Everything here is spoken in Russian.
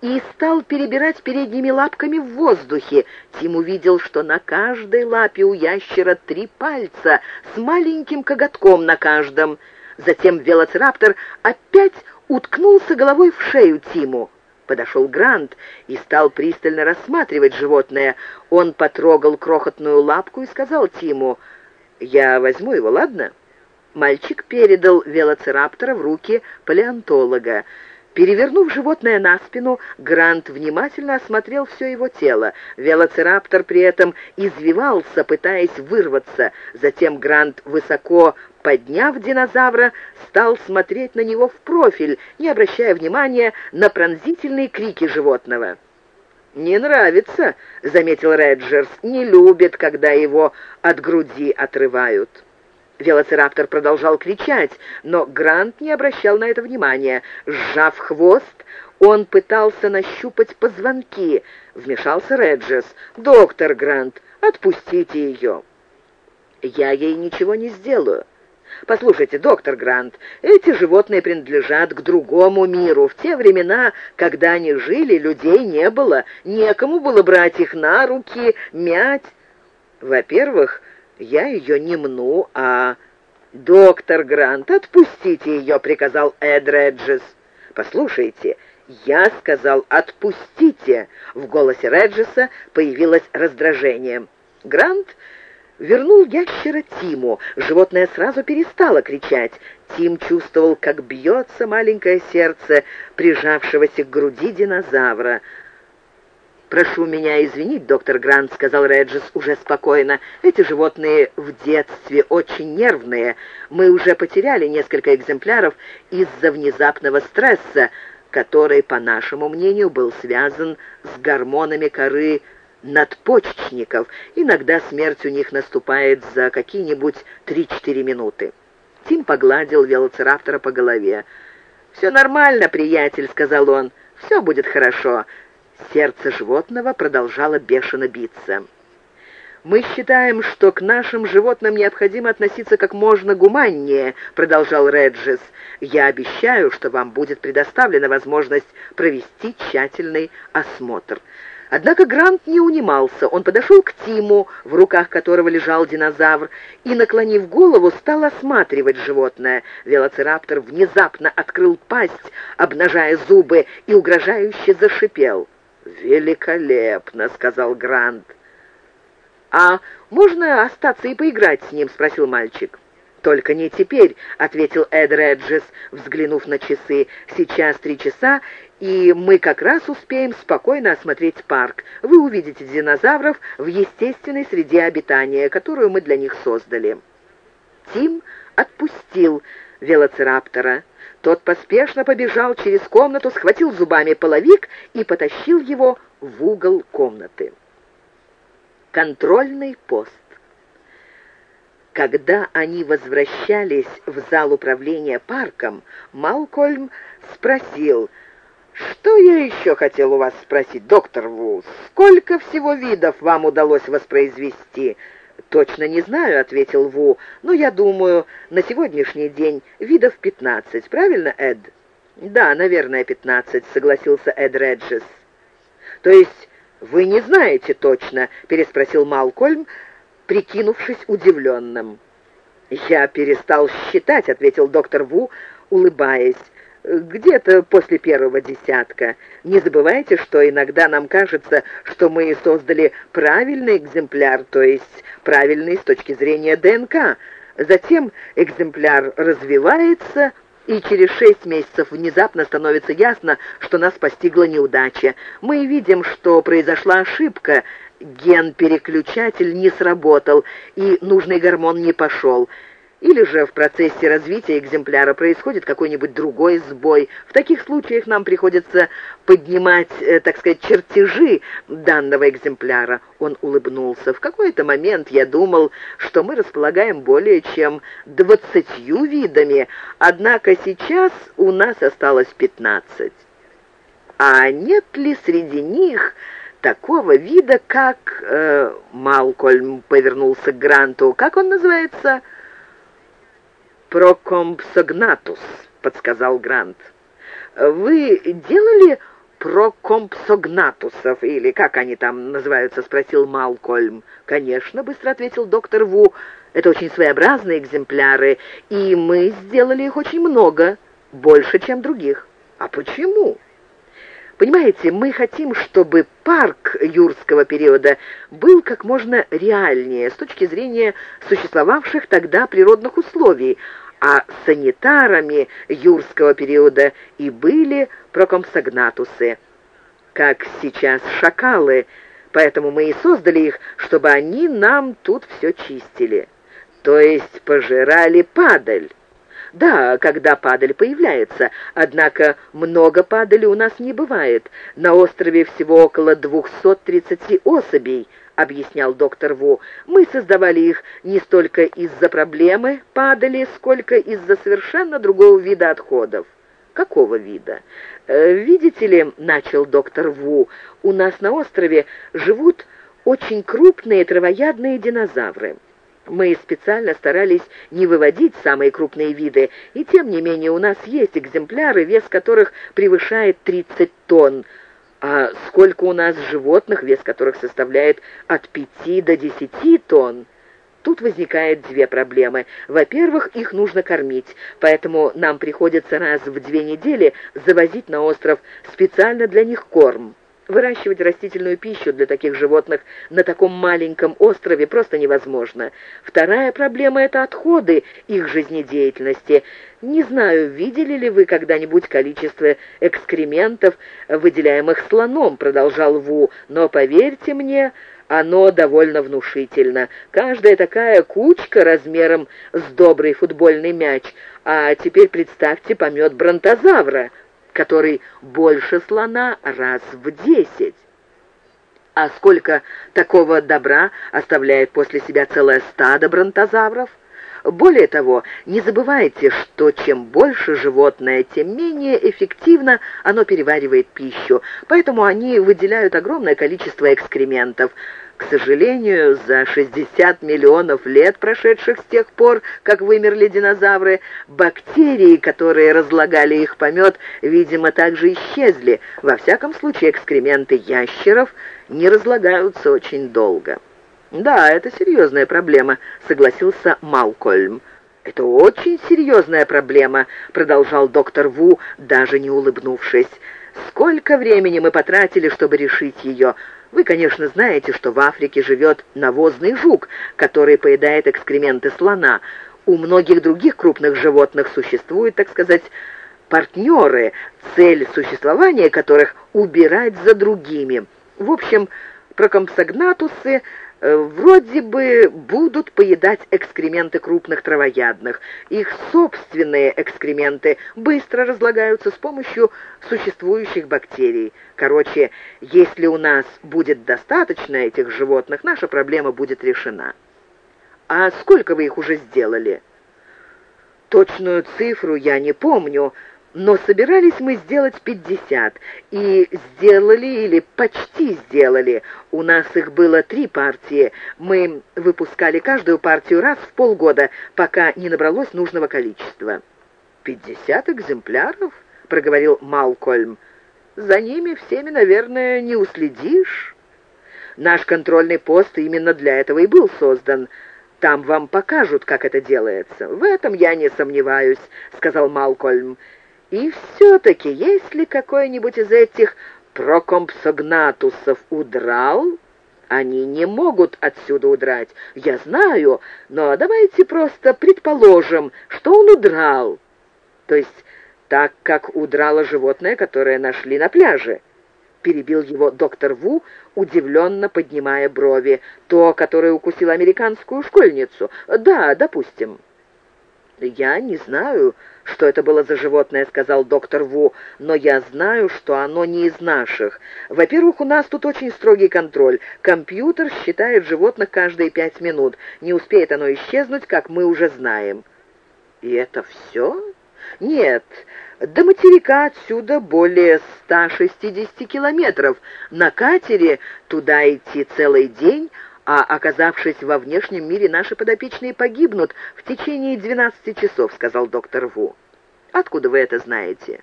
и стал перебирать передними лапками в воздухе. Тим увидел, что на каждой лапе у ящера три пальца с маленьким коготком на каждом. Затем велоцираптор опять уткнулся головой в шею Тиму. Подошел Грант и стал пристально рассматривать животное. Он потрогал крохотную лапку и сказал Тиму, «Я возьму его, ладно?» Мальчик передал велоцираптора в руки палеонтолога. Перевернув животное на спину, Грант внимательно осмотрел все его тело. Велоцираптор при этом извивался, пытаясь вырваться. Затем Грант, высоко подняв динозавра, стал смотреть на него в профиль, не обращая внимания на пронзительные крики животного. «Не нравится», — заметил Реджерс, — «не любит, когда его от груди отрывают». Велоцираптор продолжал кричать, но Грант не обращал на это внимания. Сжав хвост, он пытался нащупать позвонки. Вмешался Реджес. «Доктор Грант, отпустите ее». «Я ей ничего не сделаю». «Послушайте, доктор Грант, эти животные принадлежат к другому миру. В те времена, когда они жили, людей не было. Некому было брать их на руки, мять. Во-первых, я ее не мну, а... «Доктор Грант, отпустите ее», — приказал Эд Реджес. «Послушайте, я сказал «отпустите». В голосе Реджеса появилось раздражение. Грант вернул ящера Тиму. Животное сразу перестало кричать. Тим чувствовал, как бьется маленькое сердце прижавшегося к груди динозавра. «Прошу меня извинить, доктор Грант», — сказал Реджис уже спокойно. «Эти животные в детстве очень нервные. Мы уже потеряли несколько экземпляров из-за внезапного стресса, который, по нашему мнению, был связан с гормонами коры надпочечников. Иногда смерть у них наступает за какие-нибудь три-четыре минуты». Тим погладил велоцираптора по голове. «Все нормально, приятель», — сказал он. «Все будет хорошо. Сердце животного продолжало бешено биться. «Мы считаем, что к нашим животным необходимо относиться как можно гуманнее», — продолжал Реджис. «Я обещаю, что вам будет предоставлена возможность провести тщательный осмотр». Однако Грант не унимался. Он подошел к Тиму, в руках которого лежал динозавр, и, наклонив голову, стал осматривать животное. Велоцираптор внезапно открыл пасть, обнажая зубы, и угрожающе зашипел. «Великолепно!» — сказал Грант. «А можно остаться и поиграть с ним?» — спросил мальчик. «Только не теперь», — ответил Эд Реджес, взглянув на часы. «Сейчас три часа, и мы как раз успеем спокойно осмотреть парк. Вы увидите динозавров в естественной среде обитания, которую мы для них создали». Тим отпустил велоцираптора. Тот поспешно побежал через комнату, схватил зубами половик и потащил его в угол комнаты. Контрольный пост. Когда они возвращались в зал управления парком, Малкольм спросил, «Что я еще хотел у вас спросить, доктор Ву? Сколько всего видов вам удалось воспроизвести?» «Точно не знаю», — ответил Ву, — «но я думаю, на сегодняшний день видов пятнадцать. Правильно, Эд?» «Да, наверное, пятнадцать», — согласился Эд Реджес. «То есть вы не знаете точно?» — переспросил Малкольм, прикинувшись удивленным. «Я перестал считать», — ответил доктор Ву, улыбаясь где-то после первого десятка. Не забывайте, что иногда нам кажется, что мы создали правильный экземпляр, то есть правильный с точки зрения ДНК. Затем экземпляр развивается, и через шесть месяцев внезапно становится ясно, что нас постигла неудача. Мы видим, что произошла ошибка, ген-переключатель не сработал, и нужный гормон не пошел. Или же в процессе развития экземпляра происходит какой-нибудь другой сбой. В таких случаях нам приходится поднимать, э, так сказать, чертежи данного экземпляра. Он улыбнулся. В какой-то момент я думал, что мы располагаем более чем двадцатью видами, однако сейчас у нас осталось пятнадцать. А нет ли среди них такого вида, как... Э, Малкольм повернулся к Гранту. Как он называется? «Прокомпсогнатус», — подсказал Грант. «Вы делали прокомпсогнатусов, или как они там называются?» — спросил Малкольм. «Конечно», — быстро ответил доктор Ву. «Это очень своеобразные экземпляры, и мы сделали их очень много, больше, чем других». «А почему?» Понимаете, мы хотим, чтобы парк юрского периода был как можно реальнее с точки зрения существовавших тогда природных условий, а санитарами юрского периода и были прокомсогнатусы, как сейчас шакалы, поэтому мы и создали их, чтобы они нам тут все чистили, то есть пожирали падаль. Да, когда падаль появляется, однако много падали у нас не бывает. На острове всего около 230 особей, объяснял доктор Ву. Мы создавали их не столько из-за проблемы падали, сколько из-за совершенно другого вида отходов. Какого вида? Э, видите ли, начал доктор Ву, у нас на острове живут очень крупные травоядные динозавры. Мы специально старались не выводить самые крупные виды, и тем не менее у нас есть экземпляры, вес которых превышает 30 тонн. А сколько у нас животных, вес которых составляет от 5 до 10 тонн? Тут возникает две проблемы. Во-первых, их нужно кормить, поэтому нам приходится раз в две недели завозить на остров специально для них корм. Выращивать растительную пищу для таких животных на таком маленьком острове просто невозможно. Вторая проблема – это отходы их жизнедеятельности. Не знаю, видели ли вы когда-нибудь количество экскрементов, выделяемых слоном, продолжал Ву, но поверьте мне, оно довольно внушительно. Каждая такая кучка размером с добрый футбольный мяч. А теперь представьте помет бронтозавра – который больше слона раз в десять. А сколько такого добра оставляет после себя целое стадо бронтозавров? Более того, не забывайте, что чем больше животное, тем менее эффективно оно переваривает пищу, поэтому они выделяют огромное количество экскрементов. К сожалению, за 60 миллионов лет, прошедших с тех пор, как вымерли динозавры, бактерии, которые разлагали их помет, видимо, также исчезли. Во всяком случае, экскременты ящеров не разлагаются очень долго. «Да, это серьезная проблема», — согласился Малкольм. «Это очень серьезная проблема», — продолжал доктор Ву, даже не улыбнувшись. «Сколько времени мы потратили, чтобы решить ее? Вы, конечно, знаете, что в Африке живет навозный жук, который поедает экскременты слона. У многих других крупных животных существуют, так сказать, партнеры, цель существования которых – убирать за другими. В общем, прокомпсогнатусы вроде бы будут поедать экскременты крупных травоядных. Их собственные экскременты быстро разлагаются с помощью существующих бактерий. Короче, если у нас будет достаточно этих животных, наша проблема будет решена. А сколько вы их уже сделали? Точную цифру я не помню, но собирались мы сделать пятьдесят, и сделали или почти сделали. У нас их было три партии. Мы выпускали каждую партию раз в полгода, пока не набралось нужного количества. «Пятьдесят экземпляров?» — проговорил Малкольм. «За ними всеми, наверное, не уследишь». Наш контрольный пост именно для этого и был создан. Там вам покажут, как это делается. В этом я не сомневаюсь», — сказал Малкольм. И все-таки, если какой-нибудь из этих прокомпсогнатусов удрал, они не могут отсюда удрать. Я знаю, но давайте просто предположим, что он удрал. То есть так, как удрало животное, которое нашли на пляже. Перебил его доктор Ву, удивленно поднимая брови. То, которое укусило американскую школьницу. Да, допустим. «Я не знаю, что это было за животное», — сказал доктор Ву, «но я знаю, что оно не из наших. Во-первых, у нас тут очень строгий контроль. Компьютер считает животных каждые пять минут. Не успеет оно исчезнуть, как мы уже знаем». «И это все?» «Нет, до материка отсюда более 160 километров. На катере туда идти целый день, а оказавшись во внешнем мире, наши подопечные погибнут в течение 12 часов», — сказал доктор Ву. «Откуда вы это знаете?»